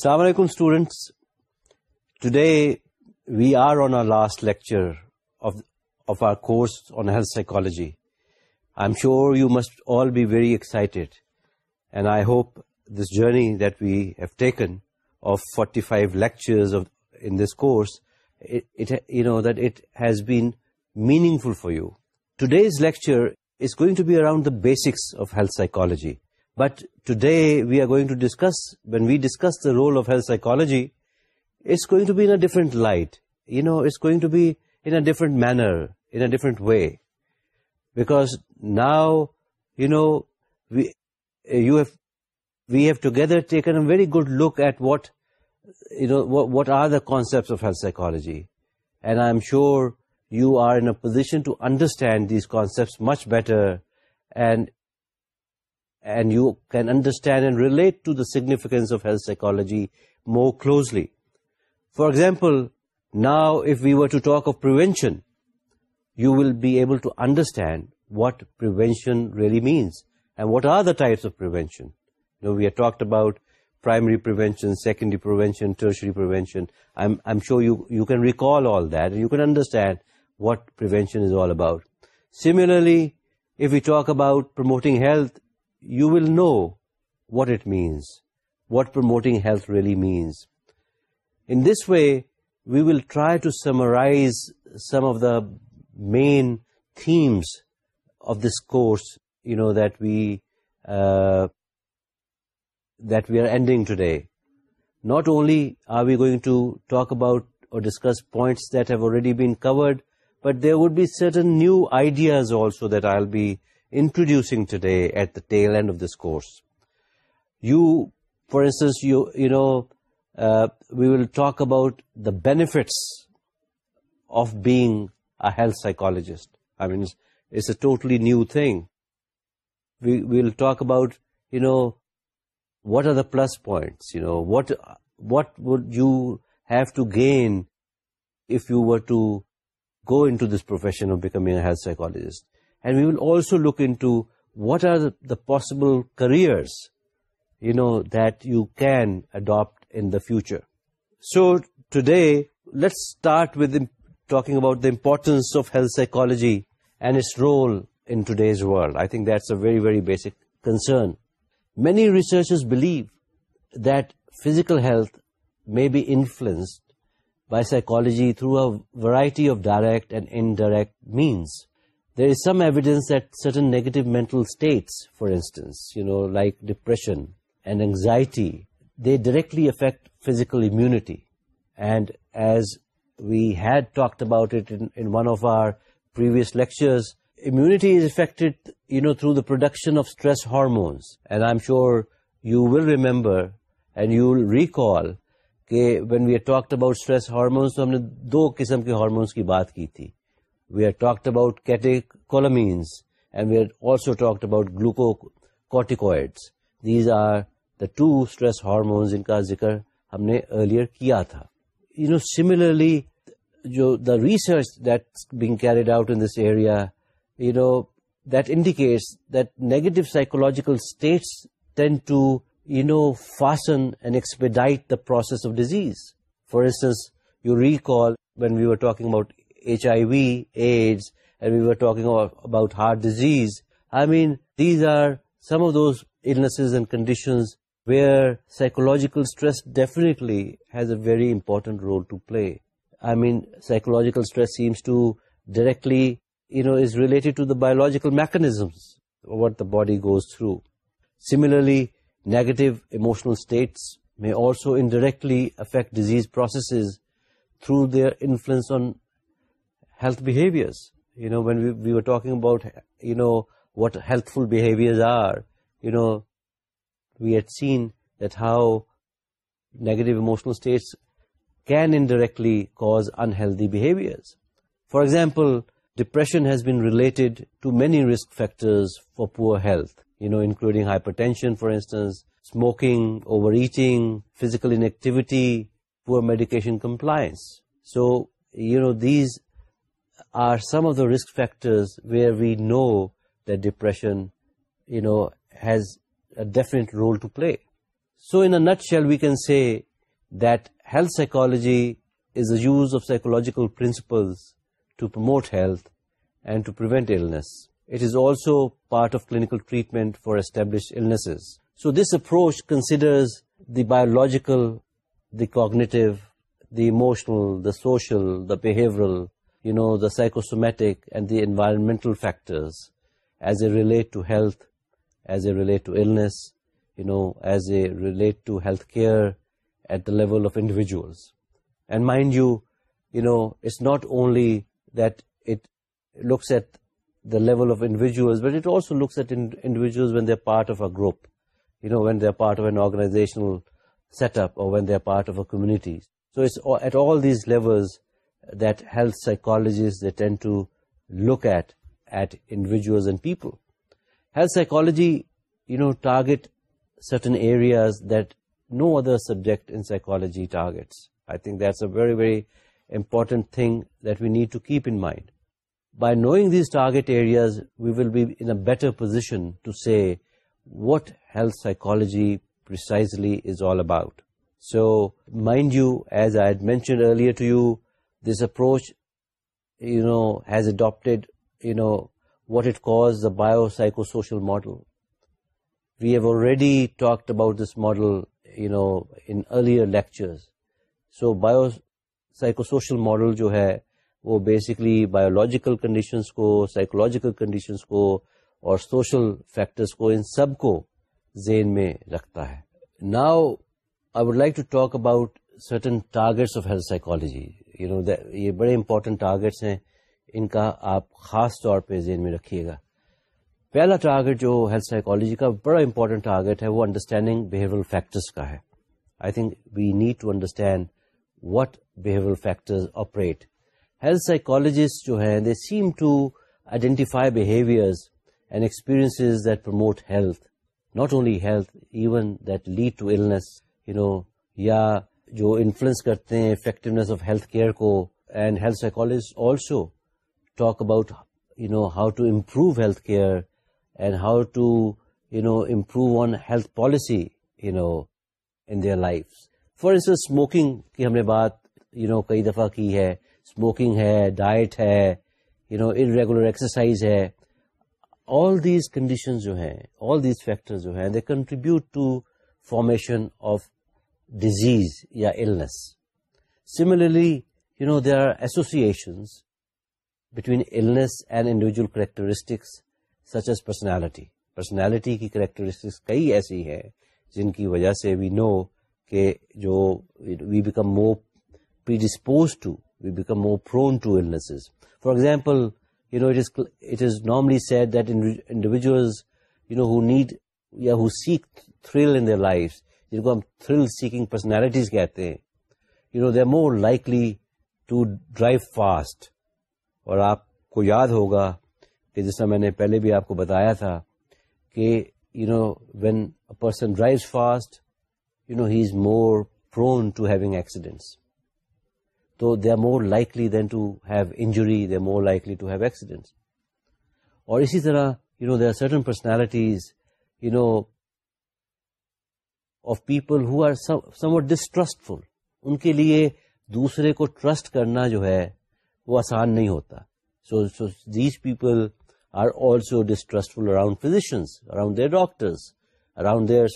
السلام علیکم students today we are on our last lecture of our course on health psychology I am sure you must all be very excited and I hope this journey that we have taken of forty five lectures in this course you know that it has been meaningful for you today's lecture is going to be around the basics of health psychology But today we are going to discuss, when we discuss the role of health psychology, it's going to be in a different light. You know, it's going to be in a different manner, in a different way. Because now, you know, we have together taken a very good look at what, you know, what are the concepts of health psychology. And I'm sure you are in a position to understand these concepts much better. And and you can understand and relate to the significance of health psychology more closely. For example, now if we were to talk of prevention, you will be able to understand what prevention really means and what are the types of prevention. You know, we have talked about primary prevention, secondary prevention, tertiary prevention. I'm sure you can recall all that, and you can understand what prevention is all about. Similarly, if we talk about promoting health, you will know what it means, what promoting health really means. In this way, we will try to summarize some of the main themes of this course, you know, uh, that we are ending today. Not only are we going to talk about or discuss points that have already been covered, but there would be certain new ideas also that I'll be introducing today at the tail end of this course. You, for instance, uh, we will talk about the benefits of being a health psychologist. I mean, it's a totally new thing. We'll talk about, what are the plus points, what would you have to gain if you were to go into this profession of becoming a health psychologist? And we will also look into what are the possible careers, that you can adopt in the future. So today, let's start with talking about the importance of health psychology and its role in today's world. I think that's a very, very basic concern. Many researchers believe that physical health may be influenced by psychology through a variety of direct and indirect means. There is some evidence at certain negative mental states for instance you know like depression and anxiety they directly affect physical immunity and as we'd talk about it one of our previous lectures immunity is affect you know through the production of stress hormones and I am sure you will remember and you will recall کہ when we talked about stress hormones تو ہم نے دو قسم کے hormones کی بات کی تھی we are talked about catechols and we are also talked about glucocorticoids these are the two stress hormones ان کا ذکر ہم نے ارلیئر کیا تھا یو نو سملرلی جو the research that's being carried out in this area you know that indicates that negative psychological states tend to you know fasten and expedite the process of disease for instance you recall when we've are talking about HIV, AIDS, and we were talking about heart disease. I mean, these are some of those illnesses and conditions where psychological stress definitely has a very important role to play. I mean, psychological stress seems to directly, is related to the biological mechanisms of what the body goes through. Similarly, negative emotional states may also indirectly affect disease processes through their influence on health behaviors. You know, when we were talking about, you know, what healthful behaviors are, you know, we had seen that how negative emotional states can indirectly cause unhealthy behaviors. For example, depression has been related to many risk factors for poor health, you know, including hypertension, for instance, smoking, overeating, physical inactivity, poor medication compliance. So, you know, these are some of the risk factors where we know that depression, has a definite role to play. So in a nutshell, we can say that health psychology is the use of psychological principles to promote health and to prevent illness. It is also part of clinical treatment for established illnesses. So this approach considers the biological, the cognitive, the emotional, the social, the behavioral, you know, the psychosomatic and the environmental factors as they relate to health, as they relate to illness, you know, as they relate to healthcare at the level of individuals. And mind you, you know, it's not only that it looks at the level of individuals, but it also looks at individuals when they're part of a group, you know, when they're part of an organizational setup or when they're part of a community. So it's at all these levels that health psychologists, they tend to look at individuals and people. Health psychology, target certain areas that no other subject in psychology targets. I think that's a very, very important thing that we need to keep in mind. By knowing these target areas, we will be in a better position to say what health psychology precisely is all about. So, mind you, as I had mentioned earlier to you, this approach you know has adapted you know what it calls biopsychosocial model وی ایو already talk about this model you know in earlier lecture so biopsychosocial model جو ہے وہ basically biological conditions کو psychological conditions کو اور social factors کو ان سب کو زین میں رکھتا ہے now I would like to talk about certain targets of psychology you know یہ بڑے امپورٹنٹ ٹارگیٹس ہیں ان کا آپ خاص طور پہ ذہن میں رکھیے گا پہلا ٹارگیٹ جو ہیلتھ سائیکالوجی کا بڑا امپورٹنٹ ٹارگیٹ ہے وہ انڈرسٹینڈنگ فیکٹرس کا ہے I think we need to understand what factors operate health psychologist جو ہیں they seem to identify behaviours and identifies that promote health not only health even that lead to illness you know یا جو influence کرتے ہیں effectiveness of health care کو and health also talk about you know how to improve health care and how to you know improve on health policy you know in their life for instance smoking کی ہم نے بات you know کئی دفعہ کی ہے smoking ہے diet ہے you know irregular exercise ہے آل دیز کنڈیشن جو ہیں آل دیز فیکٹر جو ہیں they contribute to formation of disease یا illness similarly you know there are associations between illness and individual characteristics such as personality personality کی characteristics کئی ایسی ہیں جن کی وجہ سے وی نو کہ جو we become more disposed to we become more prone to illness for example you know it is normally said that individuals you know who need یا who seek thrill in life جن کو ہم thrill seeking personalities کہتے ہیں you know they more likely to drive fast اور آپ کو یاد ہوگا کہ جس سے میں نے پہلے بھی آپ کو بتایا تھا کہ you know when a person drive fast you know he is more prone to having accidents تو they are more likely then to have injury they are more likely to have accidents اور اسی طرح you know they are certain personalities you know of people are somewhat distrustful ان کے لیے دوسرے کو trust کرنا جو ہے وہ آسان نہیں ہوتا so so these people are also distrustful around physicians around their doctors around their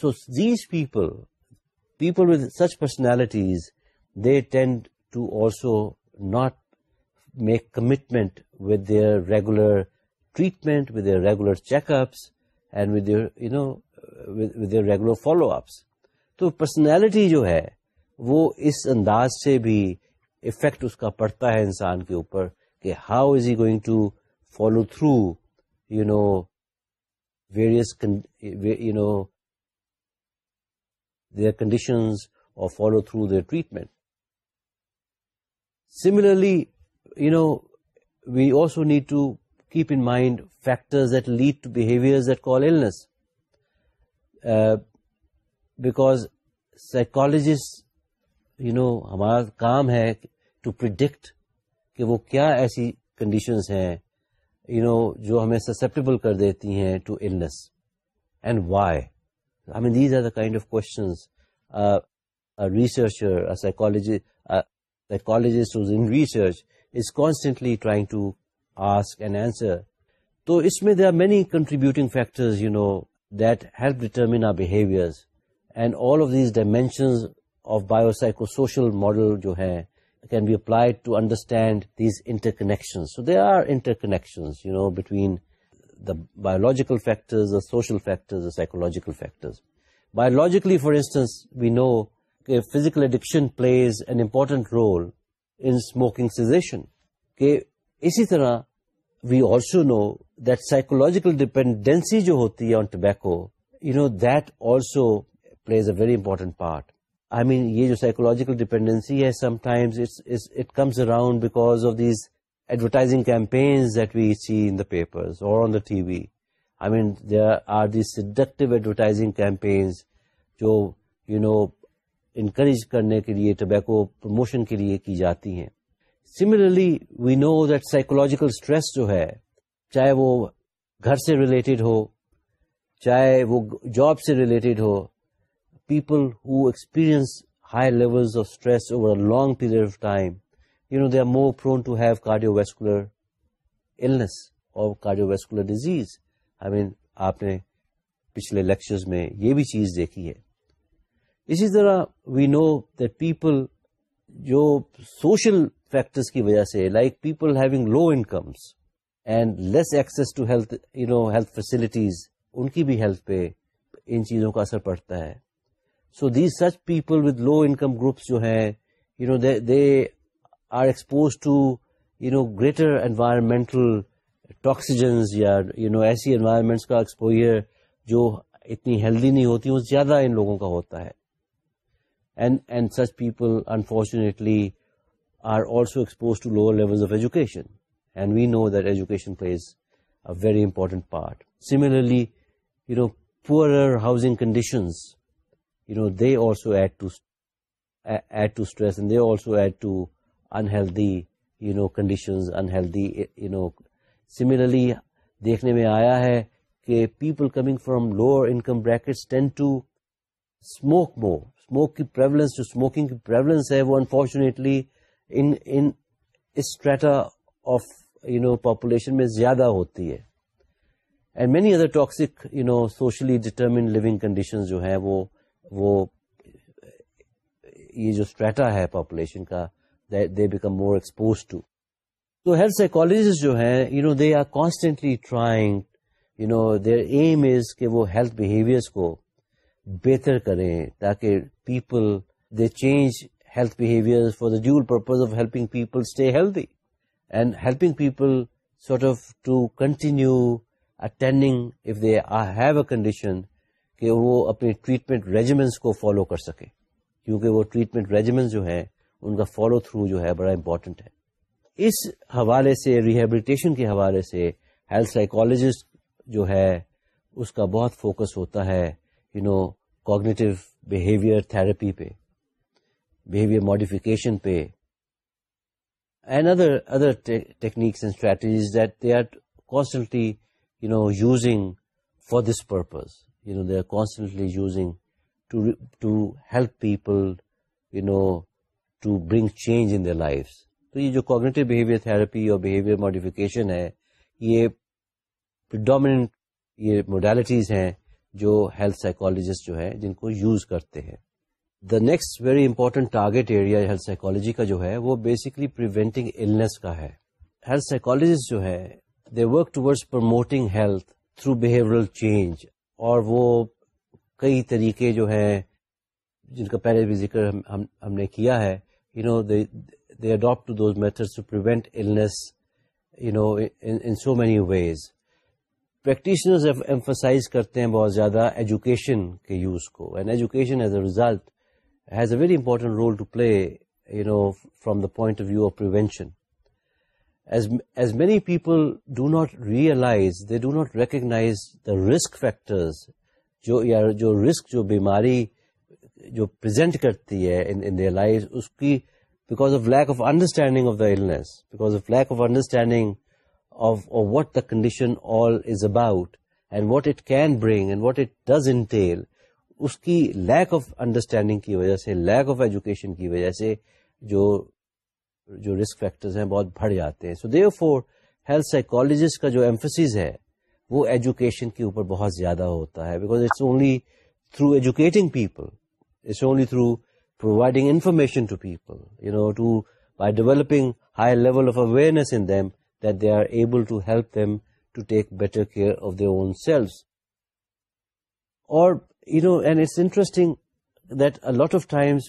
so these people people with such personalities they tend to also not make commitment with their regular treatment with their regular check ups and with you know with your regular follow ups تو personality جو ہے وہ اس انداز سے بھی effect اس کا پڑتا ہے انسان کے اوپر کہ how is he going to follow through you know various you know their conditions اور follow through their treatment similarly you know we also need to پ in mind factors lead to behaviour کام ہے to پرٹ کہ وہ کیا ایسی condition ہیں you know جو ہمیں سسپٹیبل کر دیتی ہیں آسک اینڈ اینسر تو اس میں they are many contributing factors you know that help determine our behaviours and all of these dimensions of social model جو ہیں can be applied to understand these interconnection they are interconnections you know between the biological factors the social factors the psychological factors biologically for instance we know کہ physical addiction plays an important role in smoking cessation کہ اسی طرح we also know that psychological dependency جو ہوتی ہے on tobacco you know that also plays a very important part I mean یہ جو psychological dependency ہے sometimes it comes around because of these advertising campaigns that we see on paper TV I mean there are seductive advertising campaigns جو you know encourage کرنے کے لیے tobacco promotion کے لیے کی جاتی ہیں similarly we know that psychological stress جو ہے چاہے وہ گھر سے ریلیٹڈ ہو چاہے وہ جاب سے ریلیٹڈ ہو people who experience high level long period of time you know they are more prone to have cardiovascular illness اور cardiovascular disease I mean آپ نے پچھلے لیکچر میں یہ بھی چیز دیکھی ہے اسی طرح وی نو دیٹ پیپل جو سوشل فیکٹرس کی وجہ سے like people having low incomes and less access to health you know health facilities ان کی بھی ہیلتھ پہ ان چیزوں کا اثر پڑتا ہے so these such people with low income groups جو ہیں you know they are expose to you know greater environmental ٹاکسیجنز یا یو نو ایسی انوائرمنٹس کا ایکسپوئر جو اتنی ہیلدی نہیں ہوتی وہ زیادہ ان لوگوں کا ہوتا ہے and and such people unfortunately very important part سیملرلیڈو add to اندھیشنز انہیل سیملرلی دیکھنے میں آیا ہے کہ people coming from lower income brackets کیس جولنس ہے وہ unfortunately strata of you know population میں زیادہ ہوتی ہے and many other toxic you know socially living condition جو ہے وہ وہ یہ جو اسٹریٹا ہے پاپولیشن کا they become more expose to تو ہیلتھ سائیکالوجسٹ جو ہیں you know they are constantly trying you know their aim is کہ وہ ہیلتھ بہیویئرس کو بہتر کریں تاکہ people they change health behaviour and helping are, attending a condition کہ وہ اپنے ٹریٹمنٹ ریجیمنٹس کو فالو کر سکے کیونکہ وہ ٹریٹمنٹ ریجیمنٹ جو ہیں ان کا فالو تھرو جو ہے بڑا امپورٹنٹ ہے اس حوالے سے ریہیبلیٹیشن کے حوالے سے ہیلتھ سائیکالوجسٹ جو ہے اس کا بہت فوکس ہوتا ہے you know cognitive behaviour therapy پہ بہیویئر ماڈیفکیشن پہ and other other techniques and strategies that they are constantly you you know know using for this purpose they are constantly using to to help people you know bring change in their life تو یہ جو cognitive therapy اور behaviour modification ہے یہ dominant یہ modalities ہیں جو health psychologist جو ہیں جن کو یوز کرتے ہیں the next very important target area health کا جو ہے وہ بیسکلی پریونٹنگ کا ہے ہیلتھ سائیکولوجیسٹ جو ہے they work towards promoting health through behavioural change اور وہ کئی طریقے جو ہیں جن کا پہلے بھی ذکر ہم نے کیا ہے you know they adapt those method to prevent many ways practitioners emphasize کرتے ہیں بہت زیادہ ایجوکیشن کے یوز کو and education as a result ز a very important role to play you know from the point of view آفینشن as many people do not realize don't recognize the risk factors risk جو بیماری جو present کرتی ہے اس کی because of lack of understanding of Das back of lack of understanding of what the condition all is about and what it can bring and what it does until اس کی leak of understanding کی وجہ سے lack of education کی وجہ سے جو جو رسک فیکٹرز ہیں بہت بڑھ جاتے ہیں so therefore health psychologist کا جو ایمفسز ہے وہ ایجوکیشن کے اوپر بہت زیادہ ہوتا ہے because it's only through educating people it's only through providing information to people you know to by developing high level of awareness in them that they are able to help them to take better care of their own self اور سٹنگ that of times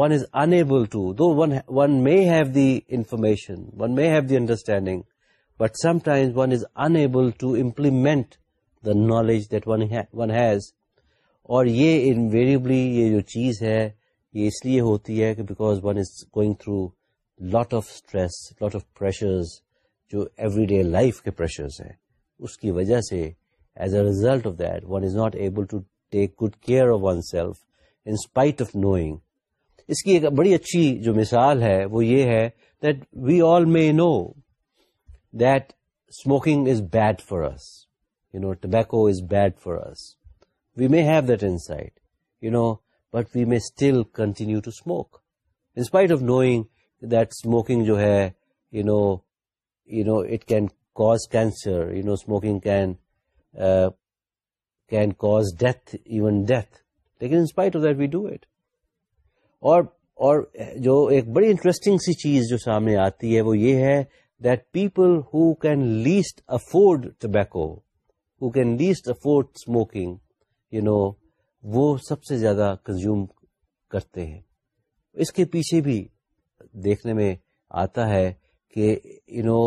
one is unable to دون may have the information one may have the understanding but sometimes انو implement the knowledge that one has اور یہ invariably یہ جو چیز ہے یہ اس لیے ہوتی ہے because one is going through lot of stress lot of pressure جو ایوری ڈے لائف کے پریشرز ہیں اس کی وجہ سے as a result of that one is not able to take good care of oneself in spite of knowing اس کی ایک بڑی اچھی جو مثال ہے وہ یہ ہے that that that we we we all may may may know know know smoking is is bad bad for for us us you you tobacco have insight but still continue to smoke in spite of knowing that smoking جو ہے you know you know it can cause cancer you know smoking can can cause death even death لیکن in spite of that we do it اور جو ایک بڑی interesting سی چیز جو سامنے آتی ہے وہ یہ ہے that people who who can can least least afford afford tobacco smoking you know وہ سب سے زیادہ کنزیوم کرتے ہیں اس کے پیچھے بھی دیکھنے میں آتا ہے کہ یو you نو know,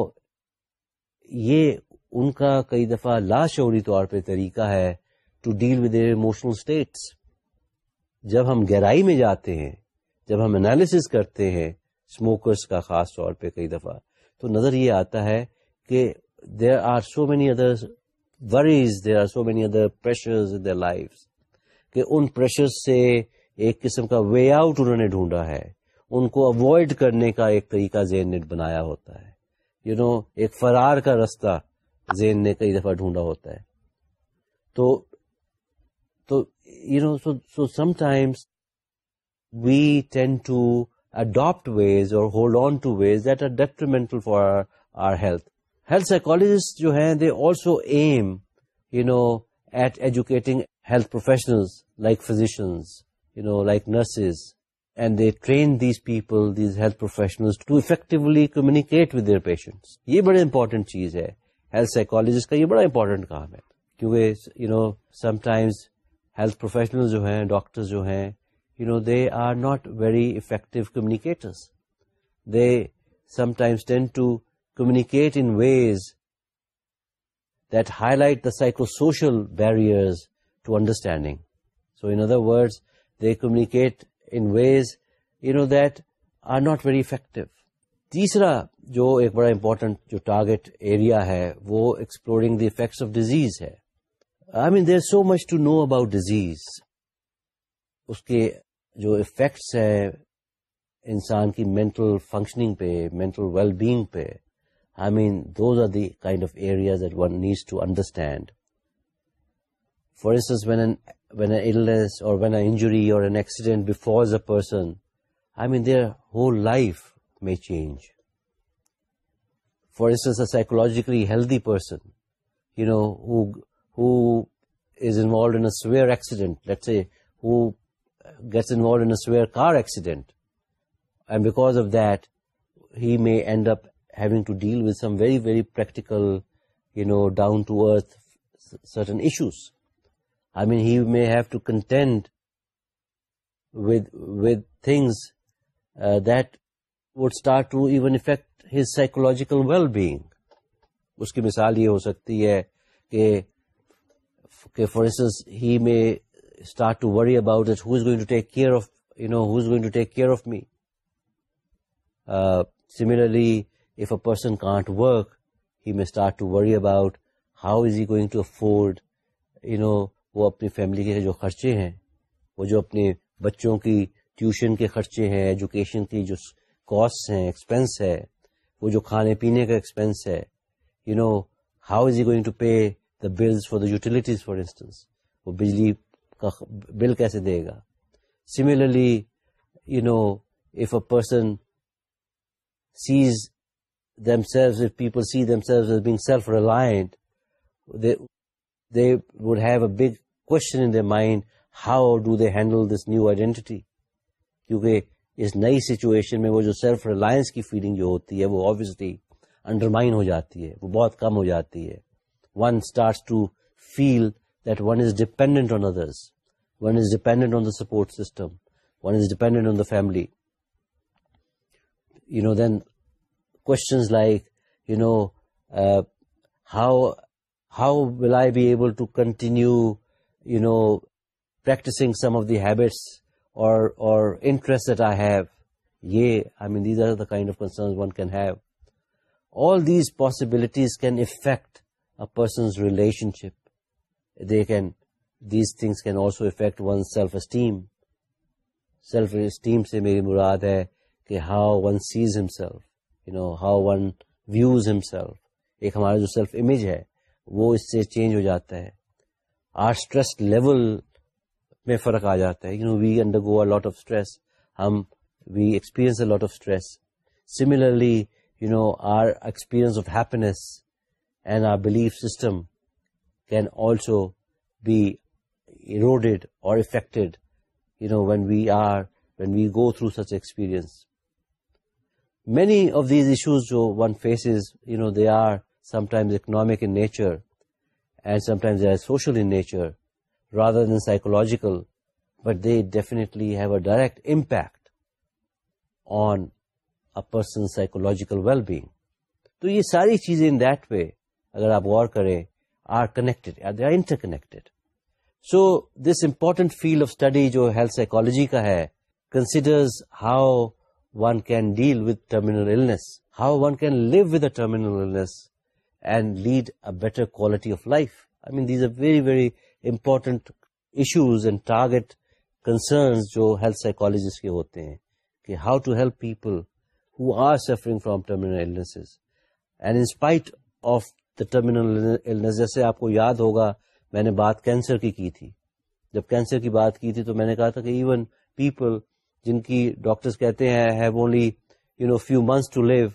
یہ ان کا کئی دفعہ لاشعوری طور پہ طریقہ ہے ٹو ڈیل ود اسٹیٹس جب ہم گہرائی میں جاتے ہیں جب ہم انالیس کرتے ہیں اسموکرس کا خاص طور پہ کئی دفعہ تو نظر یہ آتا ہے کہ there are so many other worries there are so many other life کہ ان پریشر سے ایک قسم کا وے آؤٹ انہوں نے ڈھونڈا ہے ان کو اوائڈ کرنے کا ایک طریقہ زین نے بنایا ہوتا ہے یو you نو know, ایک فرار کا رستہ زین نے کئی دفعہ ڈھونڈا ہوتا ہے تو تو you know so sometimes we tend to adopt ways اور hold on to ways that are detrimental for our health health psychologist جو ہیں they also um you know at educating health like physicians you know like nurses and they train these people these health professional to effectively communicate with their patient یہ بڑی important چیز ہے health psychologist کا یہ بڑا important کام ہے کیونکہ you know sometimes health professional جو ہیں ڈاکٹر جو ہیں you know they are not very effective communicators they tend to communicate in ways that highlight the psycho social barriers to understanding so in other words they communicate in ways you know that are not very effective تیسرا جو ایک بڑا important جو target area ہے وہ exploring the effects of disease ہے I mean there so much to know about disease اس کے جو افیکٹس ہے انسان کی مینٹل فنکشننگ پہ مینٹل ویل بینگ پہ I mean those are the kind of areas that one needs to understand for instance when an وینس اور psychologically healthy person you know Hare jackal well being اس کی مثال یہ ہو سکتی ہے کہ کہ for instance he may start to worry about that who is going to take care of you know who is going to take care of me similarly if a person can't work he may start to worry about how is he going to afford you know وہ اپنی family کے جو خرچے ہیں وہ جو اپنے بچوں کی ٹیوشن کے خرچے ہیں ایجوکیشن کی جو کاسٹ ہیں ایکسپینس ہے وہ جو کھانے پینے کا ایکسپینس ہے you know how is he going to pay the bills for the utilities for instance وہ بجلی کا بل کیسے دے گا similarly you know if a person sees themselves people see seem being self reliant they would have a big question in the mind how do they handle this new identity کیونکہ اس نئی situation میں وہ جو self Reliance کی feeling جو ہوتی ہے وہ آبویسلی انڈرمائن ہو جاتی ہے وہ بہت کم ہو جاتی ہے one starts to feel that one is dependent on other one is dependent support system one is dependent family you know دینس like you know how how will I be able to continue no practice possibilities can affect person relationship they can these things can also affect one self esteem self esteem سے میری مراد ہے کہ how one sees himself you know how one views himself ایک ہمارا جو self image ہے وہ اس سے چینج ہو جاتا ہے آر اسٹریس لیول میں فرق آ جاتا ہے lot of stress سیملرلیئنس of happiness and olive system can also be eroded اور affected many of these no they آرٹائمز economical rather than psychological but they define person psychological well being تو یہ ساری چیزیں اگر آپ غور کریں are connected interconnected so this important field of study جو ہیلتھ سائیکولوجی کا ہے considers how one can deal with terminal illness how one can live with a terminal illness and lead a better quality of life I mean these a very very important issues and target concerns جو health psychologies کے ہوتے ہیں کہ how to help people who are suffering from terminal illnesses and in spite of تو terminal جیسے آپ کو یاد ہوگا میں نے بات کینسر کی کی تھی جب کینسر کی بات کی تھی تو میں نے کہا تھا کہ ایون پیپل جن کی ڈاکٹرز کہتے ہیں have only you know few months to live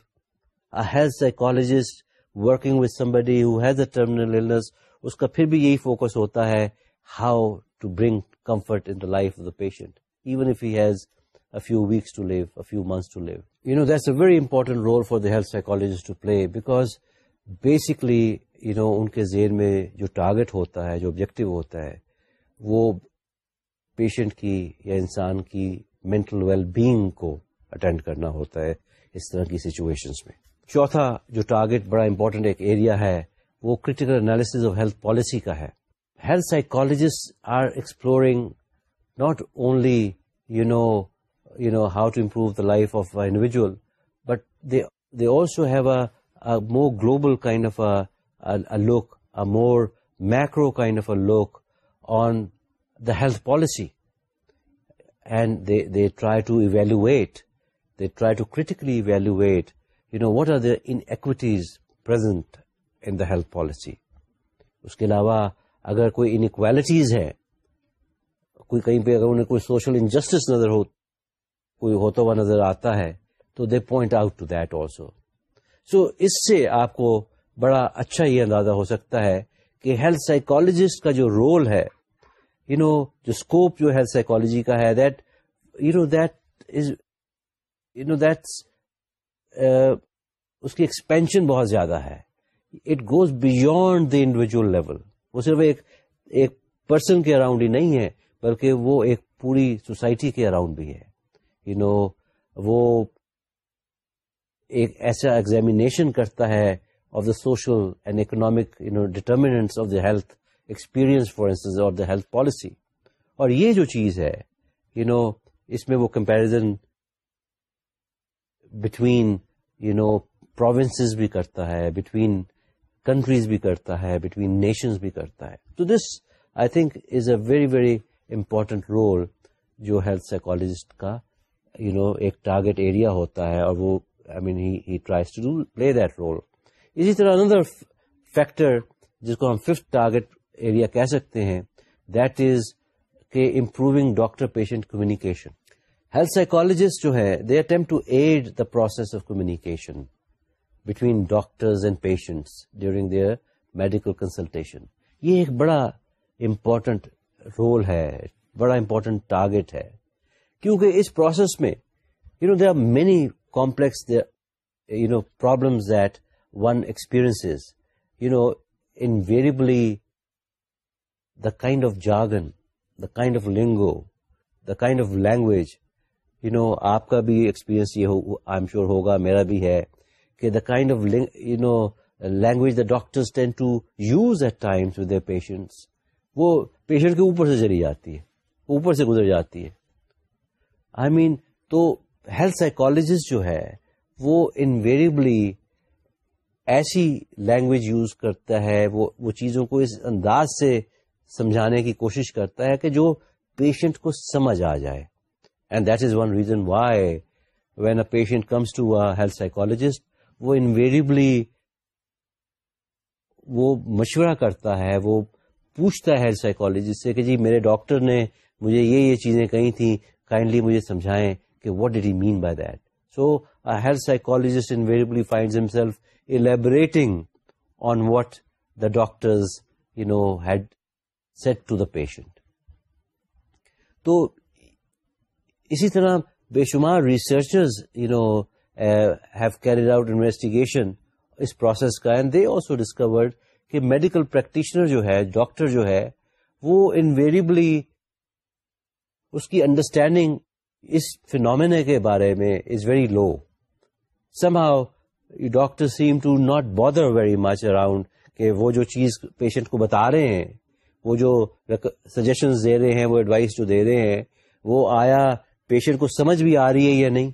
health psychologist working with somebody who has a terminal اس کا پھر بھی یہی فوکس ہوتا ہے how to bring comfort in life of the patient even if has a few weeks to live, a few months to live. You know, that's a very important role for the health psychologist to play because basically you know ان کے زیر میں جو target ہوتا ہے جو objective ہوتا ہے وہ پیشنٹ کی یا انسان کی مینٹل ویل بینگ کو اٹینڈ کرنا ہوتا ہے اس طرح کی سچویشن میں چوتھا جو ٹارگٹ بڑا امپورٹنٹ ایک ایریا ہے وہ کریٹیکل انالیس کا ہے health psychologist are exploring not only you know you know how to improve the life of individual but they also have a more global kind of look they macro kind of a look on the health policy and try to the inequities are in in health policy. اس کے علاوہ اگر کوئی inequalities ہے کوئی کہیں پہ اگر انہیں کوئی سوشل انجسٹس نظر ہو کوئی ہوتا ہوا نظر آتا ہے تو they point out to that also so اس سے آپ کو بڑا اچھا یہ اندازہ ہو سکتا ہے کہ ہیلتھ سائیکولوجسٹ کا جو رول ہے یو نو جو اسکوپ جو ہیلتھ سائیکولوجی کا ہے that that you you know know is اس کی ایکسپینشن بہت زیادہ ہے it goes beyond the individual level وہ صرف ایک ایک پرسن کے اراؤنڈ ہی نہیں ہے بلکہ وہ ایک پوری سوسائٹی کے اراؤنڈ بھی ہے یو you نو know, وہ ایک ایسا ایگزامینیشن کرتا ہے of the social and economic of the health experience for instance the health policy اور یہ جو چیز ہے یو you نو know, اس میں وہ comparison between you know provinces بھی کرتا ہے بٹوین کنٹریز بھی کرتا ہے بٹوین نیشنز بھی کرتا ہے تو this I think is a very very important role جو ہیلتھ سائیکالوجسٹ کا یو you نو know, ایک ٹارگیٹ ایریا ہوتا ہے اور وہ فیکٹر جس کو ہم ففتھ ٹارگیٹ ایریا کہہ سکتے ہیں دیٹ از کہ improving doctor patient communication communication health psychologist جو ہے they attempt to aid the process of between doctors and patients during their medical consultation یہ ایک بڑا امپورٹنٹ رول ہے بڑا امپورٹنٹ ٹارگیٹ ہے کیونکہ اس پروسیس میں you know they are many س no problem at one experience you know invariably the kind of jargon the kind of lingo the kind of language you know آپ کا بھی ایکسپیریئنس یہ I sure ہوگا میرا بھی ہے کہ the kind of you know language the doctor patient وہ پیشنٹ کے اوپر سے چڑی جاتی ہے اوپر سے گزر جاتی ہے آئی مین تو ہیلتھ سائیکولوجسٹ جو ہے وہ انویریبلی ایسی لینگویج یوز کرتا ہے وہ وہ چیزوں کو اس انداز سے سمجھانے کی کوشش کرتا ہے کہ جو پیشنٹ کو سمجھ آ جائے and that is one reason why when a patient comes to health psychologist وہ انویریبلی وہ مشورہ کرتا ہے وہ پوچھتا ہے ہیلتھ سائیکولوجسٹ سے کہ جی میرے ڈاکٹر نے مجھے یہ یہ چیزیں کہیں تھیں کائنڈلی مجھے سمجھائیں کہ what did he mean by that so health سائیکولجسٹلی find elaborating on what the doctors you know had said to the patient تو اسی طرح بے شمار researchers you know have carried out investigation اس پروسیس کا اینڈ دے آلسو ڈسکورڈ کہ medical practitioner جو ہے ڈاکٹر جو ہے وہ انویریبلی اس کی انڈرسٹینڈنگ اس کے بارے میں is very low somehow doctor seem to not bother very much around کہ وہ جو چیز پیشنٹ کو بتا رہے ہیں وہ جو سجیشن دے رہے ہیں وہ ایڈوائس جو دے رہے ہیں وہ آیا پیشنٹ کو سمجھ بھی آ رہی ہے یا نہیں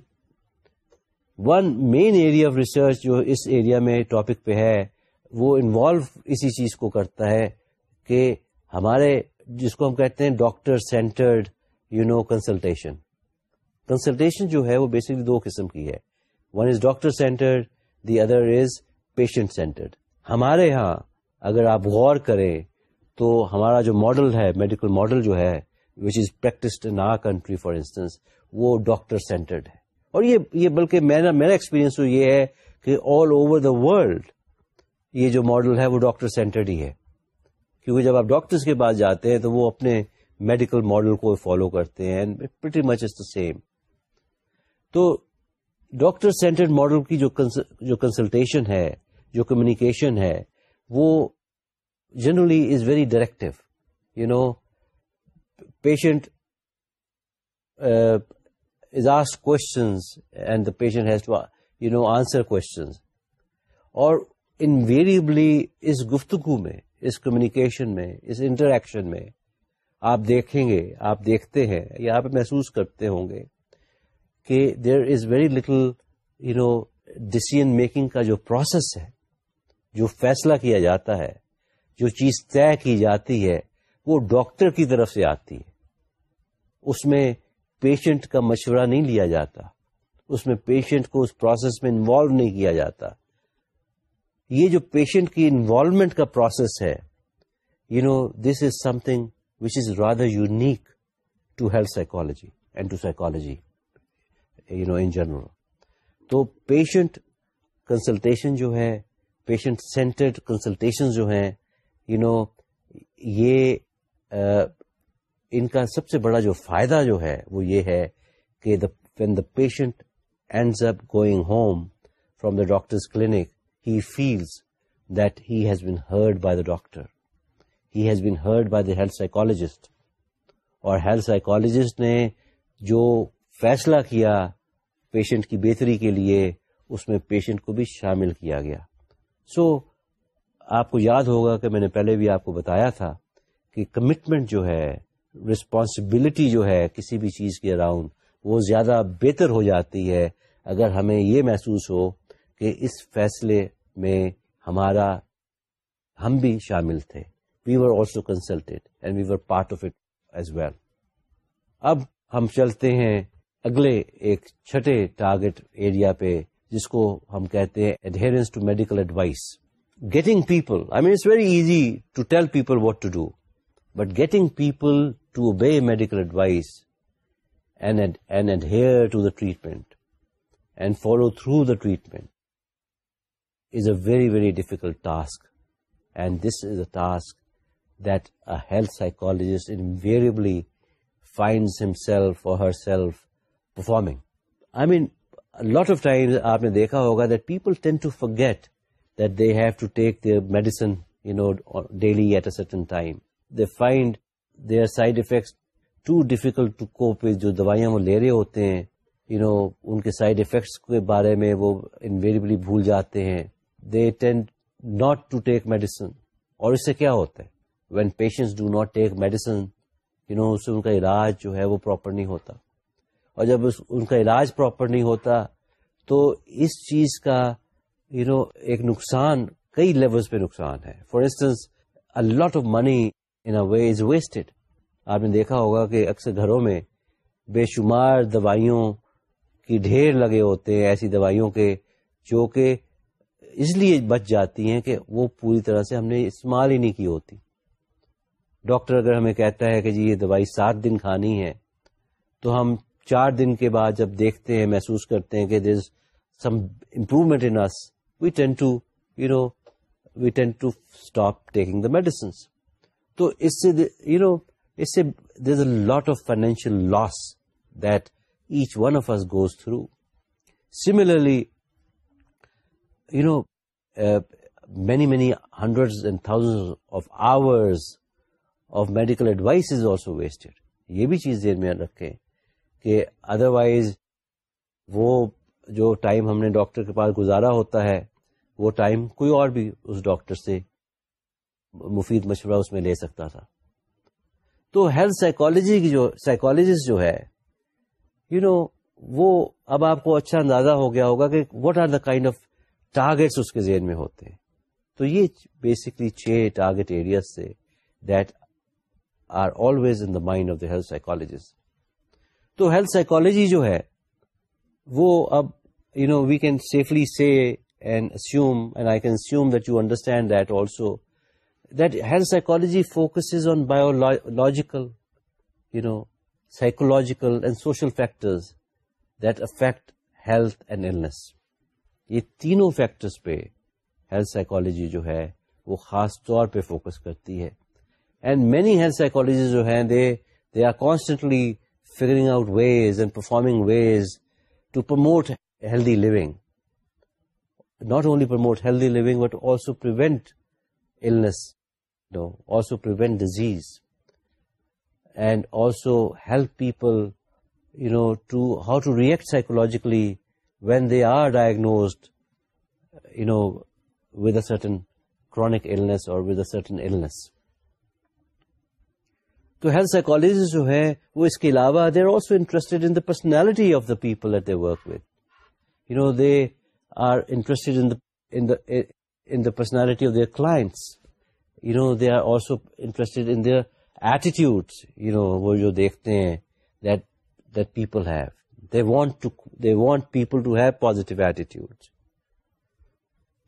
one main area of research جو اس ایریا میں ٹاپک پہ ہے وہ انوالو اسی چیز کو کرتا ہے کہ ہمارے جس کو ہم کہتے ہیں doctor centred you know consultation consultation جو ہے وہ بیسکلی دو قسم کی ہے one is doctor centre the other is patient centred ہمارے ہاں اگر آپ غور کریں تو ہمارا جو ماڈل ہے میڈیکل ماڈل جو ہے which is practised in our country for instance وہ ڈاکٹر سینٹرڈ ہے اور یہ یہ بلکہ میرا میرا ایکسپیرئنس تو یہ ہے کہ آل اوور دا ورلڈ یہ جو ماڈل ہے وہ ڈاکٹر سینٹرڈ ہی ہے کیونکہ جب آپ ڈاکٹرس کے پاس جاتے ہیں تو وہ اپنے میڈیکل ماڈل کو فالو کرتے ہیں سیم تو ڈاکٹر سینٹر ماڈل کی جو کنسلٹیشن ہے جو کمیونیکیشن ہے وہ generally is very directive you know patient is questions and the patient has to you know answer questions اور انویریبلی اس گفتگو میں اس کمیونیکیشن میں اس انٹریکشن میں آپ دیکھیں گے آپ دیکھتے ہیں یا آپ محسوس کرتے ہوں گے کہ there is very little you know decision making کا جو پروسیس ہے جو فیصلہ کیا جاتا ہے جو چیز طے کی جاتی ہے وہ ڈاکٹر کی طرف سے آتی ہے اس میں پیشنٹ کا مشورہ نہیں لیا جاتا اس میں پیشنٹ کو اس پروسیس میں انوالو نہیں کیا جاتا یہ جو پیشنٹ کی انوالومنٹ کا پروسیس ہے you know this is something which is rather unique to health psychology and to psychology you know in general تو پیشنٹ کنسلٹیشن جو ہے پیشنٹ سینٹرڈ کنسلٹیشن جو ہیں یو نو یہ uh, ان کا سب سے بڑا جو فائدہ جو ہے وہ یہ ہے کہ the the when patient ends up going home from the doctor's clinic he feels that he has been heard by the doctor he has been heard by the health psychologist اور ہیلتھ سائیکالوجسٹ نے جو فیصلہ کیا patient کی بہتری کے لیے اس میں پیشنٹ کو بھی شامل کیا گیا سو so, آپ کو یاد ہوگا کہ میں نے پہلے بھی آپ کو بتایا تھا کہ کمٹمنٹ جو ہے رسپانسبلٹی جو ہے کسی بھی چیز کے اراؤنڈ وہ زیادہ بہتر ہو جاتی ہے اگر ہمیں یہ محسوس ہو کہ اس فیصلے میں ہمارا ہم بھی شامل تھے we were also consulted and we were part of it as well اب ہم چلتے ہیں اگلے ایک چھٹے ٹارگٹ ایریا پہ جس کو ہم کہتے ہیں adherence to medical advice getting people I mean it's very easy to tell people what to do but getting people to obey medical advice and adhere to the treatment and follow through the treatment is a very very difficult task and this is a task that Dalit سائکالبلی find himself four herself performing I mean lot of time آپ نے دیکھا ہوگا get that دےک medicine to difficult جو دوائیاں وہ لے رہے ہوتے ہیں یو نو ان کے سائڈ افیکٹس کے بارے میں وہ ان جاتے ہیں اس سے کیا ہوتا ہے when patients do not medicine you know سے ان کا علاج جو ہے وہ پراپر نہیں ہوتا اور جب اس ان کا علاج پراپر نہیں ہوتا تو اس چیز کا یو you نو know, ایک نقصان کئی پہ نقصان ہے for instance of money in way is wasted آپ نے دیکھا ہوگا کہ اکثر گھروں میں بے شمار دوائیوں کی ڈھیر لگے ہوتے ہیں ایسی دوائیوں کے جو کہ اس لیے بچ جاتی ہیں کہ وہ پوری طرح سے ہم نے استعمال ہی نہیں کی ہوتی ڈاکٹر اگر ہمیں کہتا ہے کہ جی یہ دوائی سات دن کھانی ہے تو ہم چار دن کے بعد جب دیکھتے ہیں محسوس کرتے ہیں کہ there is some improvement in we tend to you know we tend to stop taking the medicines تو اس اس سے سے you know there is a lot of financial loss that each one of us goes through similarly you know many many hundred and thousand of hours of medical advice is also wasted یہ بھی چیز دیر میں رکھیں کہ otherwise وہ جو time ہم نے ڈاکٹر کے پاس گزارا ہوتا ہے وہ ٹائم کوئی اور بھی اس ڈاکٹر سے مفید مشورہ اس میں لے سکتا تھا تو ہیلتھ سائیکالوجی کی جو سائیکالوجسٹ جو ہے یو you نو know, وہ اب آپ کو اچھا اندازہ ہو گیا ہوگا کہ what are the kind of targets اس کے ذہن میں ہوتے ہیں تو یہ بیسکلی چھ ٹارگیٹ ایریاز سے that are always in the mind of the health psychologist تو ہیلتھ سائیکولوجی جو ہے وہ اب you know we can safely see and assume assume and I can that you understand that also that health psychology focus factors that affect health and illness یہ تینوں factors پہ health psychology جو ہے وہ خاص طور پہ فوکس کرتی ہے اینڈ مینی ہیلتھ سائیکالوجی جو ہیں they they are constantly figure ways and performing ways to promote healthy لگ ناٹ اونلی پروموٹ ہیلدی لوگو پرلپ people you know to how to react psychologically with they are diagnosed کرانکس تو health psychology جو ہیں وہ اس کے علاوہ they are also interested in the personality of the people that they work with you know they are interested in the personality of their clients you know they are also interested in their attitude you know وہ جو دیکھتے ہیں that that people have they want to they want people to have positive attitude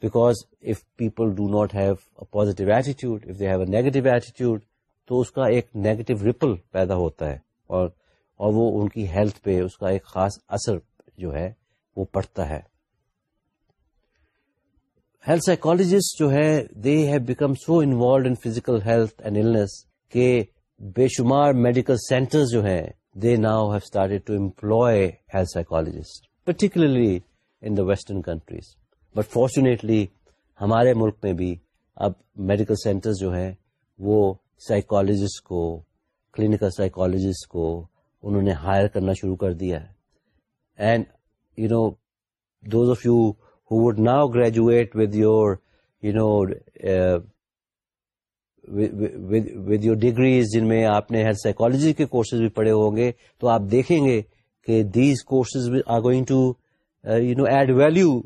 because if people do not have a positive attitude if they have a negative attitude تو اس کا ایک negative ripple پیدا ہوتا ہے اور اور وہ ان کی ہیلتھ پہ اس کا ایک خاص اثر جو ہے وہ پڑتا ہے ہیلتھ سائیکالوجسٹ جو ہے they have become so involved in physical health and illness کہ بے شمار میڈیکل سینٹر جو ہیں they now have started to employ health psychologist particularly in the western countries but fortunately ہمارے ملک میں بھی اب میڈیکل سینٹر جو ہیں وہ سائیکالوجسٹ کو کلینکل سائیکالوجسٹ کو انہوں نے ہائر کرنا شروع کر دیا ہے and you know those of you who would now graduate with your you know with your degrees جن میں آپ نے سائیکالوجی کے کورسز بھی پڑھے ہوں گے تو آپ دیکھیں گے کہ these courses are going to you know add value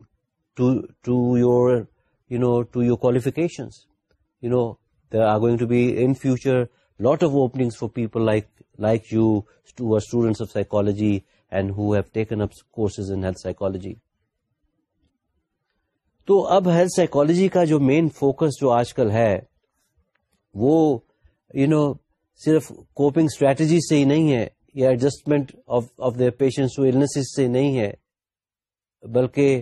to your you you know to your know lot of taken for people of health and who have taken up کا جو مین فوکس جو آج کل ہے وہ you know صرف coping strategy سے ہی نہیں ہے یا ایڈجسٹمنٹ آف دا پیشنٹ سے نہیں ہے بلکہ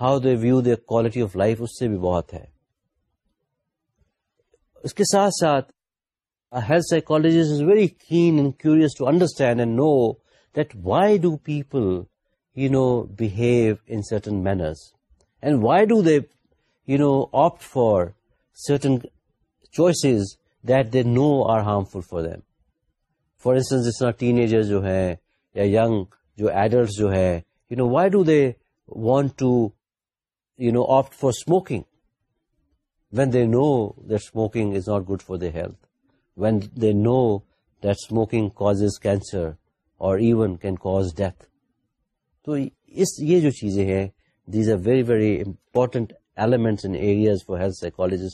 how they view the quality of life اس سے بھی بہت ہے اس کے ساتھ ساتھ health psychologies is very clean and curious to understand and know that why do people you know behave in certain manners and why do they you know opt for certain choices that they know are harmful for them for instance جس طرح teacher جو ہیں یا یگ جو adults جو ہیں you know why do they want to you know opt for smoking when they know that smoking is not good for them when they know that smoking causes cancer اور even can cause death تو یہ جو چیزیں ہیں these are very very important element for health psychologies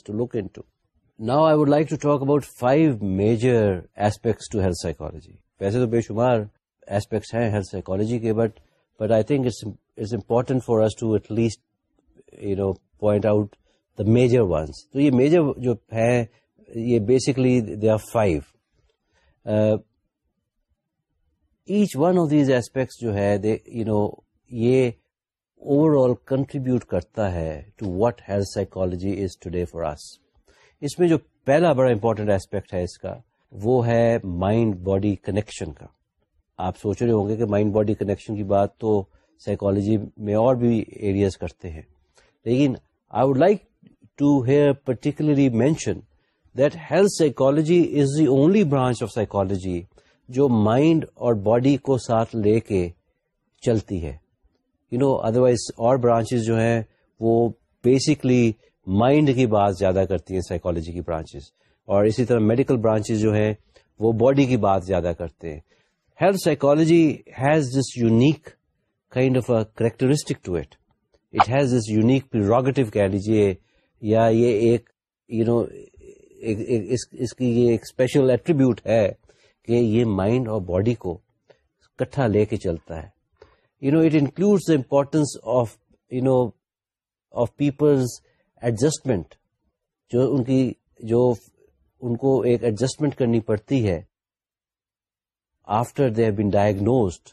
now I would like to talk about five major aspects ویسے تو بے شمار ایسپیکٹس ہیں but but I think important for point out major ones تو یہ میجر uh, جو ہے یہ basically they are five each one of these aspects جو ہے یو نو یہ اوور آل کنٹریبیوٹ کرتا ہے to what health psychology is today for us اس میں جو پہلا بڑا امپورٹنٹ ایسپیکٹ ہے اس کا وہ ہے مائنڈ باڈی کنیکشن کا آپ سوچ رہے ہوں گے کہ مائنڈ باڈی کنیکشن کی بات تو سائیکالوجی میں اور بھی ایریاز کرتے ہیں لیکن I would like to here particularly mention that health psychology is the only branch of psychology جو مائنڈ اور باڈی کو ساتھ لے کے چلتی ہے یو نو ادر وائز اور برانچز جو ہیں وہ بیسکلی مائنڈ کی بات زیادہ کرتی ہیں سائکالوجی کی برانچز اور اسی طرح میڈیکل برانچز جو ہیں وہ باڈی کی بات زیادہ کرتے ہیں health psychology has this unique kind of a characteristic to it it has this unique prerogative کہہ لیجیے یا یہ ایک یو نو اس کی یہ ایک اسپیشل ایٹریبیوٹ ہے کہ یہ مائنڈ اور باڈی کو کٹھا لے کے چلتا ہے you know it includes the of you know of people's adjustment جو ان کی جو ان کو ایک ایڈجسٹمنٹ کرنی پڑتی ہے after they have been diagnosed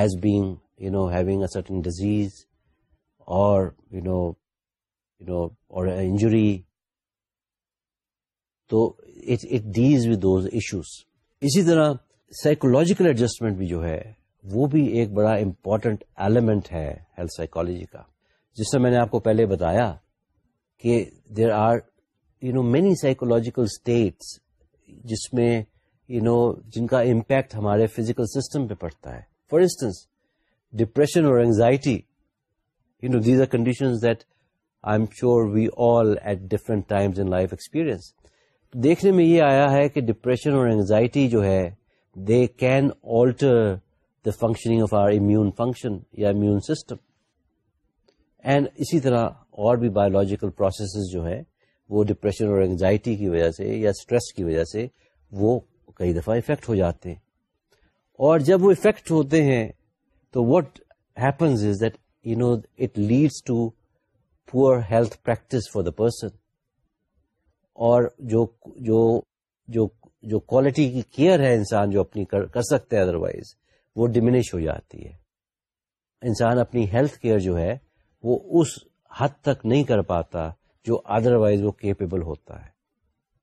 as being you know having a certain disease اور یو نو نو اور انجری تو it deals with those issues اسی طرح سائیکولوجیکل ایڈجسٹمنٹ بھی جو ہے وہ بھی ایک بڑا امپورٹنٹ ایلیمنٹ ہے ہیلتھ کا جس سے میں نے آپ کو پہلے بتایا کہ there are you know many psychological states جس میں یو نو جن کا امپیکٹ ہمارے فزیکل سسٹم پہ پڑتا ہے فار انسٹنس ڈپریشن اور anxiety you know these are آنڈیشن that I am sure we all at different experience دیکھنے میں یہ آیا ہے کہ ڈپریشن اور اینگزائٹی جو ہے they can alter the functioning of our immune function یا امیون سسٹم اینڈ اسی طرح اور بھی بایولوجیکل پروسیسز جو ہیں وہ ڈپریشن اور اینگزائٹی کی وجہ سے یا اسٹریس کی وجہ سے وہ کئی دفعہ افیکٹ ہو جاتے ہیں اور جب وہ افیکٹ ہوتے ہیں تو what happens is that you know it leads to poor health practice for the person اور جو کوالٹی کی کیئر ہے انسان جو اپنی کر سکتے ہیں ادروائز وہ ڈمینش ہو جاتی ہے انسان اپنی ہیلتھ کیئر جو ہے وہ اس حد تک نہیں کر پاتا جو ادر وائز وہ کیپیبل ہوتا ہے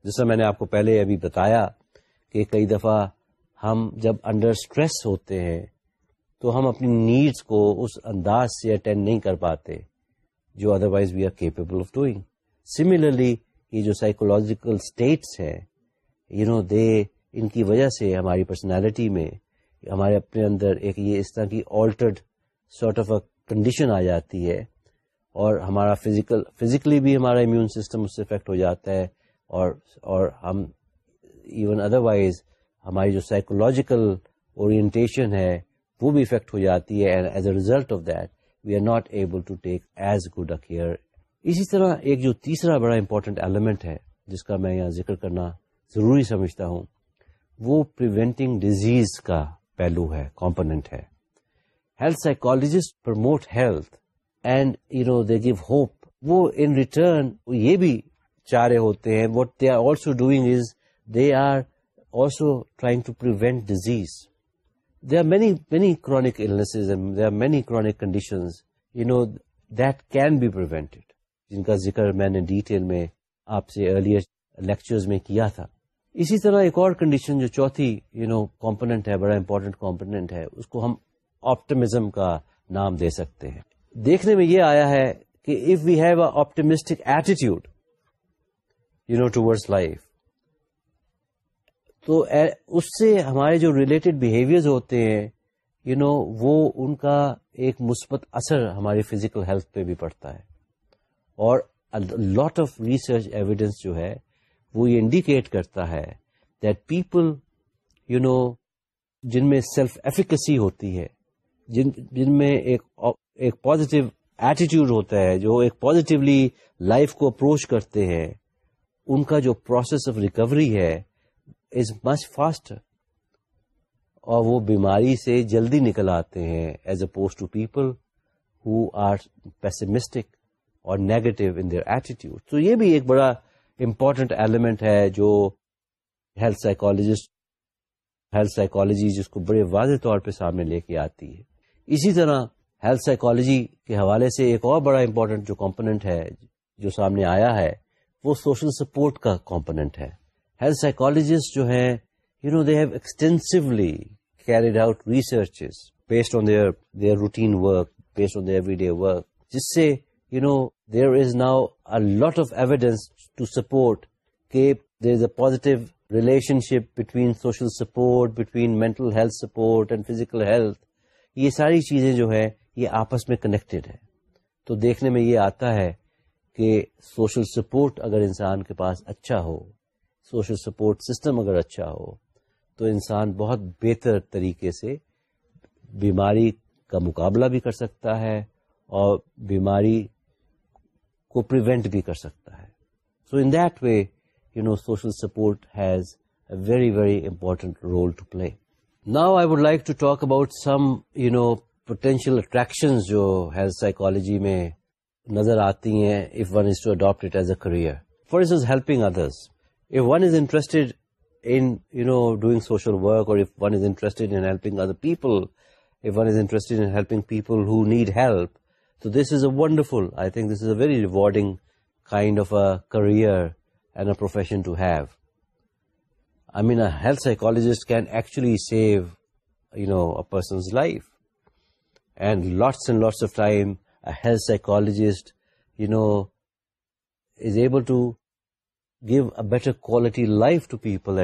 جیسا میں نے آپ کو پہلے ابھی بتایا کہ کئی دفعہ ہم جب انڈر اسٹریس ہوتے ہیں تو ہم اپنی نیڈس کو اس انداز سے اٹینڈ نہیں کر پاتے جو otherwise we are capable of doing similarly یہ جو سائیکولوجیکل اسٹیٹس ہیں یو نو دے ان کی وجہ سے ہماری پرسنالٹی میں ہمارے اپنے اندر ایک یہ اس طرح کی altered sort of a condition آ جاتی ہے اور ہمارا فزیکل فزیکلی بھی ہمارا امیون سسٹم اس سے افیکٹ ہو جاتا ہے اور اور ہم ایون ادروائز ہماری جو سائیکولوجیکل اورینٹیشن ہے وہ بھی افیکٹ ہو جاتی ہے and as a result of that we are not able to take as good a care اسی طرح ایک جو تیسرا بڑا امپورٹنٹ ایلیمنٹ ہے جس کا میں یہاں ذکر کرنا ضروری سمجھتا ہوں وہ پریونٹنگ ڈیزیز کا پہلو ہے کمپوننٹ ہے health psychologist promote health and you know they give hope وہ ان ریٹرن یہ بھی چارے ہوتے ہیں what they are also doing is they are also trying to disease they are many many are many chronic condition you know that can be prevented جن کا ذکر میں نے ڈیٹیل میں آپ سے ارلیئر لیکچر میں کیا تھا اسی طرح ایک اور کنڈیشن جو چوتھی یو نو کمپوننٹ ہے بڑا امپورٹنٹ کمپونیٹ ہے اس کو ہم آپٹمزم کا نام دے سکتے ہیں دیکھنے میں یہ آیا ہے کہ if we have a optimistic attitude you know towards life تو اس سے ہمارے جو ریلیٹڈ بہیویئرز ہوتے ہیں یو نو وہ ان کا ایک مثبت اثر ہماری فزیکل ہیلتھ پہ بھی پڑتا ہے اور لاٹ آف ریسرچ ایویڈینس جو ہے وہ یہ انڈیکیٹ کرتا ہے دیٹ پیپل یو نو جن میں سیلف ایفیکسی ہوتی ہے جن جن میں ایک ایک پازیٹیو ایٹیٹیوڈ ہوتا ہے جو ایک پازیٹیولی لائف کو اپروچ کرتے ہیں ان کا جو process of recovery is much مچ فاسٹ اور وہ بیماری سے جلدی نکل آتے ہیں as oppose to people who are pessimistic اور نیگیٹو ان دیئر ایٹیٹیوڈ تو یہ بھی ایک بڑا امپورٹنٹ ایلیمنٹ ہے جو ہیلتھ سائیکولوجسٹ ہیلتھ سائیکولوجی جس کو بڑے واضح طور پہ سامنے لے کے آتی ہے اسی طرح ہیلتھ سائیکولوجی کے حوالے سے ایک اور بڑا امپورٹنٹ جو کمپونیٹ ہے جو سامنے آیا ہے وہ سوشل سپورٹ کا کمپونیٹ ہے ہیلتھ سائیکالوجسٹ جو ہیں you know they have extensively carried out extensively based on on their their their routine work work based every day جس سے you know there there is is now lot of evidence to support کہ a positive relationship between social support between mental health health support and physical یہ ساری چیزیں جو ہیں یہ آپس میں کنیکٹڈ ہیں تو دیکھنے میں یہ آتا ہے کہ سوشل سپورٹ اگر انسان کے پاس اچھا ہو سوشل سپورٹ سسٹم اگر اچھا ہو تو انسان بہت بہتر طریقے سے بیماری کا مقابلہ بھی کر سکتا ہے اور بیماری کو پریونٹ بھی کر سکتا ہے so in that way you know social support has a very very important role to play now I would like to talk about some you know potential attraction جو ہیلتھ سائیکولوجی میں نظر آتی ہیں career for is is helping others If one is interested in, doing social work, or if one is interested in helping other people, if one is interested in helping people who need help, so this is a wonderful, I think this is a very rewarding kind of a career and a profession to have. I mean, a health psychologist can actually save, a person's life. And lots of time, a health psychologist, is able to give a better quality life to people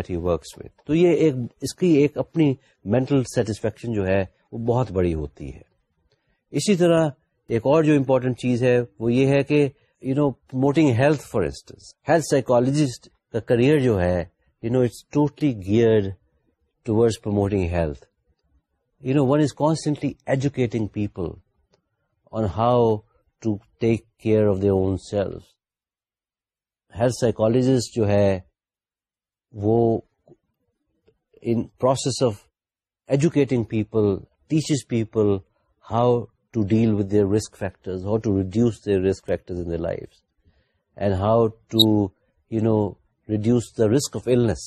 اس کی ایک اپنی mental satisfaction جو ہے وہ بہت بڑی ہوتی ہے اسی طرح ایک اور جو امپورٹنٹ چیز ہے وہ یہ ہے کہ you know promoting health for instance health psychologist کا کریئر جو ہے you know it's totally toward promoting health you know one is constantly educating people on how to take care of their own self ہر psychologist جو ہے وہ in process of educating people teaches people how to deal with their risk factors factors how to reduce their risk in life and how to you know reduce the risk of illness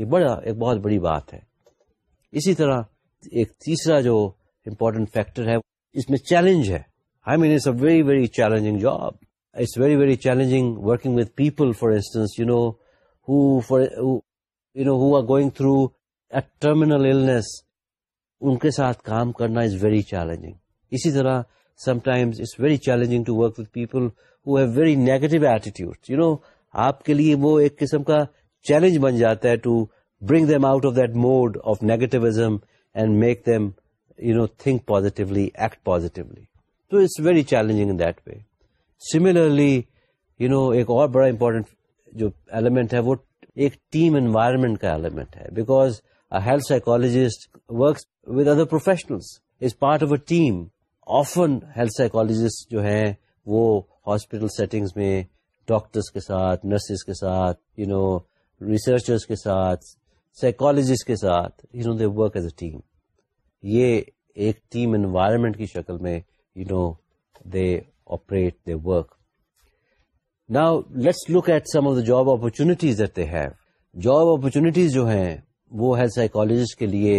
یہ بڑا ایک بہت بڑی بات ہے اسی طرح ایک تیسرا جو امپورٹنٹ فیکٹر ہے اس میں چیلنج ہے I mean it's a very very challenging job it's very very challenging working with people for instance you know who for you know Hare going through a terminal ان کے ساتھ کام کرنا از ویری چیلنجنگ اسی طرح sometimes it's very challenge to work with people who Harry negative attitude you know آپ کے لیے وہ ایک قسم کا چیلنج بن جاتا ہے to bring them out of that mode of negativism and make them you know think positively act positively تو it's very challenge way similarly you know ایک اور بڑا امپورٹینٹ جو ایلیمنٹ ہے وہ ایک ٹیم انوائرمنٹ کا ایلیمنٹ ہے because health works with other is part of a team often health psychologist جو ہیں وہ ہاسپٹل سیٹنگس میں ڈاکٹرس کے ساتھ نرسز کے ساتھ یو نو ریسرچرس کے ساتھ سائیکولوجسٹ کے ساتھ you know they work as a team یہ ایک ٹیم انوائرمنٹ کی شکل میں you know they job have. Job opportunities جو ہیں وہ ہیلتھ سائیکالوجسٹ کے لیے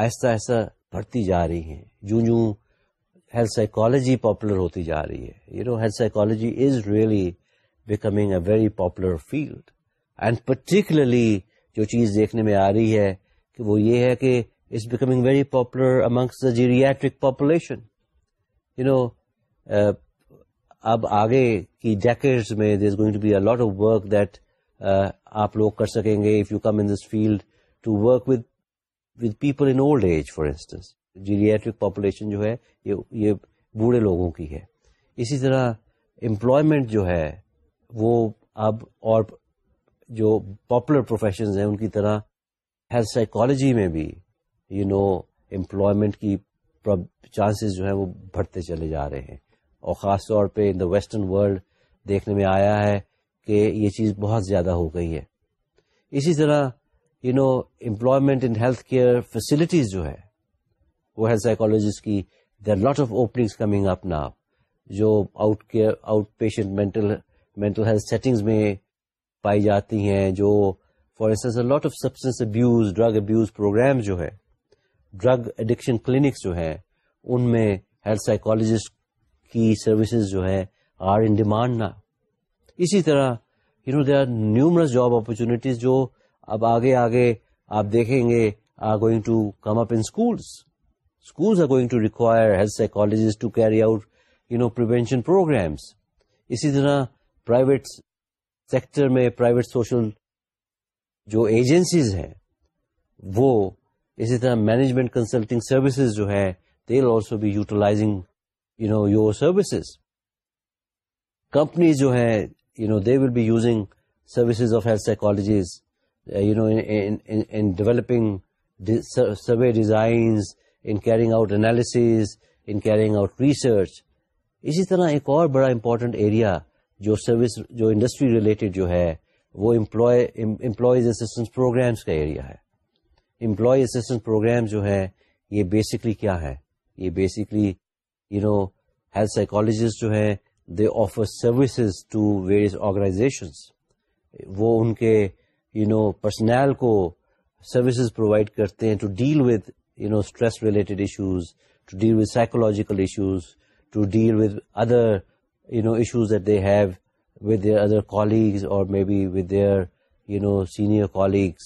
آہستہ آہستہ بڑھتی جا رہی ہیں پاپولر ہوتی جا رہی ہے you know health psychology is really becoming a very popular field and particularly جو چیز دیکھنے میں آ رہی ہے کہ وہ یہ ہے کہ it's becoming very popular amongst the geriatric population you know اب آگے کی ڈیک میں there going to be lot of work that آپ لوگ کر سکیں گے if you come in this field to work with with people in old age for instance geriatric population جو ہے یہ بوڑھے لوگوں کی ہے اسی طرح امپلائمنٹ جو ہے وہ اب اور جو پاپولر پروفیشنز ہیں ان کی طرح ہیلتھ سائیکالوجی میں بھی یو نو امپلائمنٹ کی چانسز جو ہیں وہ بڑھتے چلے جا رہے ہیں اور خاص طور پہ ان دا ویسٹرن ورلڈ دیکھنے میں آیا ہے کہ یہ چیز بہت زیادہ ہو گئی ہے اسی طرح you know employment in health care facilities جو ہے وہ ہیلتھ سائیکولوجسٹ کی there lot of openings coming up ناپ جو out care outpatient mental mental health settings میں پائی جاتی ہیں جو for instance lot of substance abuse drug abuse program جو ہے ڈرگ ایڈکشن کلینکس جو ہیں ان میں ہیلتھ سائیکولوجسٹ کی سروسز جو ہے آر ان ڈیمانڈ نا اسی طرح you know they are numerous job opportunities جو اب آگے آگے آپ دیکھیں گے are going to come up in schools schools are going to require health psychologies to carry out you know prevention programmes اسی طرح پرائیویٹ سیکٹر میں پرائیویٹ سوشل جو ایجنسیز ہیں وہ اسی طرح مینجمنٹ کنسلٹنگ سروسز جو ہے they also be utilising you know your services companies جو ہیں you know they will be using services of health psychologies you know in developing survey designs in carrying out analyses in carrying out research اسی طرح ایک اور بڑا important area جو service جو industry related جو ہے وہ امپلائیز اسسٹنس پروگرامس کا ایریا ہے امپلائی اسسٹنس پروگرام جو ہے یہ بیسکلی کیا ہے یہ basically you know health psychologist جو ہیں they offer services to various organisations وہ ان کے یو نو پرسنل کو سروسز پرووائڈ کرتے ہیں to deal with you know stress related issues to deal with psychological issues to deal with other you know issues that they have with their other colleagues اور may be with their you know senior colleagues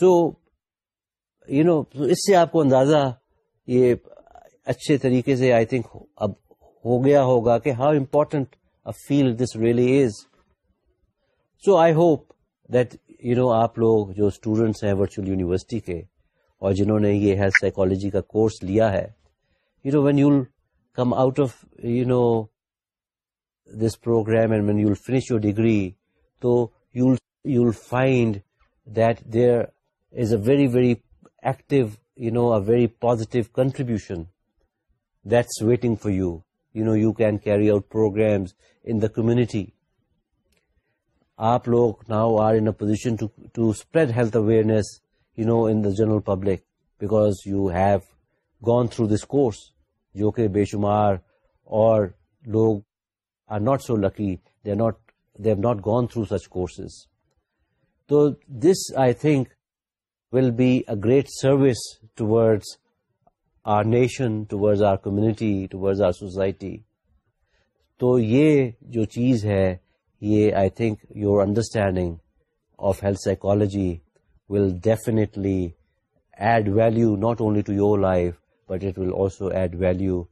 so you know اس سے آپ کو اندازہ یہ اچھے طریقے سے آئی تھنک اب ہو گیا ہوگا کہ how important feel this really is so I hope that you know آپ لوگ جو اسٹوڈینٹس ہیں ورچوئل یونیورسٹی کے اور جنہوں نے یہ ہیلتھ سائیکالوجی کا کورس لیا ہے you know when you come out of you know this program and when you finish your degree تو you you find that there is a very very active you know a very positive contribution that's waiting for you you know you can carry out program in the community آپ لوگ now are in a position awareness you know in the general public because you have gone through this course جو کہ بے شمار اور لوگ are not so lucky they not gone through such course تو this I think will be a great service toward our nation towards our community towards our society تو یہ جو چیز ہے یہ I think your understanding of health psychology will definitely add value not only to your life but it will also add value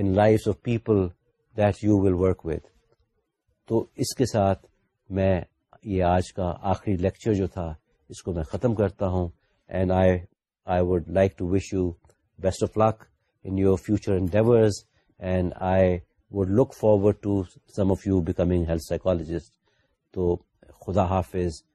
in life of people that you will work with تو اس کے ساتھ میں یہ آج کا آخری lecture جو تھا اس کو میں ختم کرتا ہوں and I I would like to wish you best of luck in your future endeavours and I would look forward to some of you becoming health psychologist تو خدا حافظ